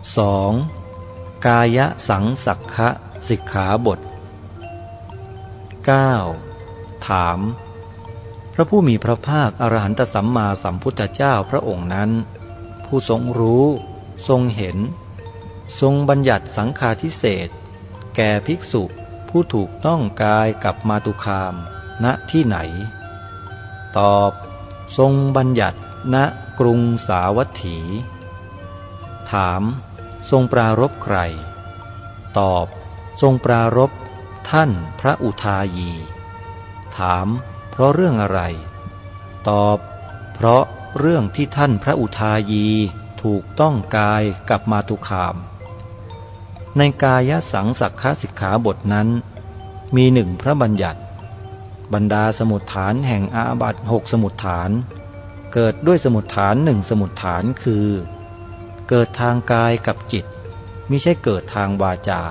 2. กายสังสักขะสิกขาบท 9. ถาม พระผู้มีพระภาคอรหันตสัมมาสัมพุทธเจ้าพระองค์นั้น ผู้ทรงรู้ ทรงเห็น ทรงบัญญัติสังฆาทิเศษแก่ภิกษุผู้ถูกต้องกายกับมาตุคาม ณที่ไหน ตอบ ทรงบัญญัติณกรุงสาวัตถี ถาม ทรงปรารบใคร ตอบ ทรงปรารบท่านพระอุทายี ถาม เพราะเรื่องอะไร ตอบ เพราะเรื่องที่ท่านพระอุทายีถูกต้องกายกับมาตุคาม ในกายสังสักขสิกขาบทนั้น มีหนึ่งพระบัญญัติ บรรดาสมุดฐานแห่งอาบัตหกสมุดฐาน เกิดด้วยสมุดฐานหนึ่งสมุดฐานคือ เกิดทางกายกับจิตมิใช่เกิดทางวาจา